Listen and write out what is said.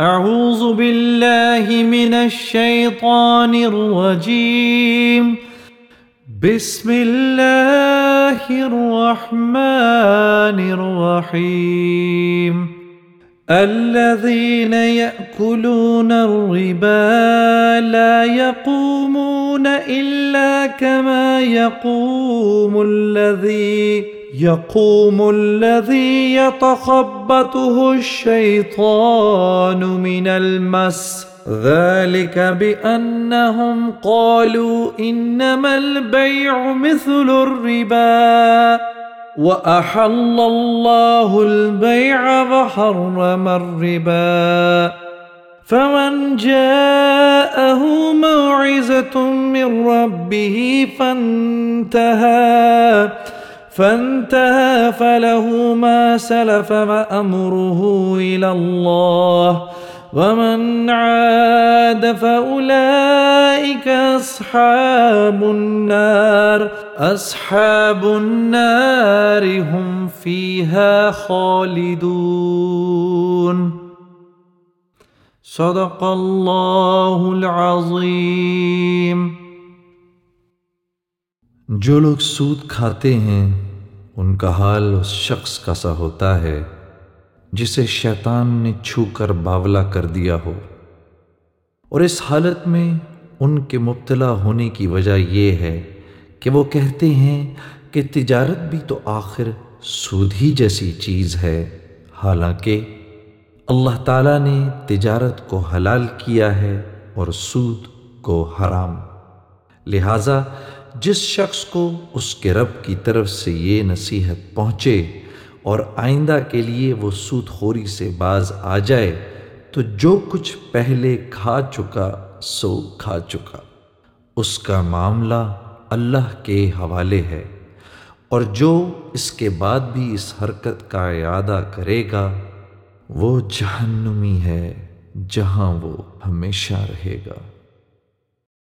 أعوذ بالله من الشيطان الرجيم. بسم الله الرحمن الرحيم. الذين يأكلون الربا لا يقومون إلا كما يقوم الذي يقوم الذي يتخبطه الشيطان من المس. ذلك بأنهم قالوا إنما البيع مثل الربا. وأحل الله البيع وحرم الربا. فمن جاءه موعظة من ربه فانتهى. فانتهى فله ما سلف وأمره إلى الله ومن عاد فأولئك أصحاب النار أصحاب النار هم فيها خالدون. صدق الله العظيم. جو لوگ سود کھاتے ہیں ان کا حال اس شخص کا سا ہوتا ہے، جسے شیطان نے چھو کر باولا کر دیا ہو۔ اور اس حالت میں ان کے مبتلا ہونے کی وجہ یہ ہے کہ وہ کہتے ہیں کہ تجارت بھی تو آخر سود ہی جیسی چیز ہے۔ حالانکہ اللہ تعالیٰ نے تجارت کو حلال کیا ہے اور سود کو حرام۔ لہذا جس شخص کو اس کے رب کی طرف سے یہ نصیحت پہنچے اور آئندہ کے لیے وہ سود خوری سے باز آ جائے، تو جو کچھ پہلے کھا چکا، سو کھا چکا۔ اس کا معاملہ اللہ کے حوالے ہے۔ اور جو اس کے بعد بھی اس حرکت کا اعادہ کرے گا، وہ جہنمی ہے جہاں وہ ہمیشہ رہے گا۔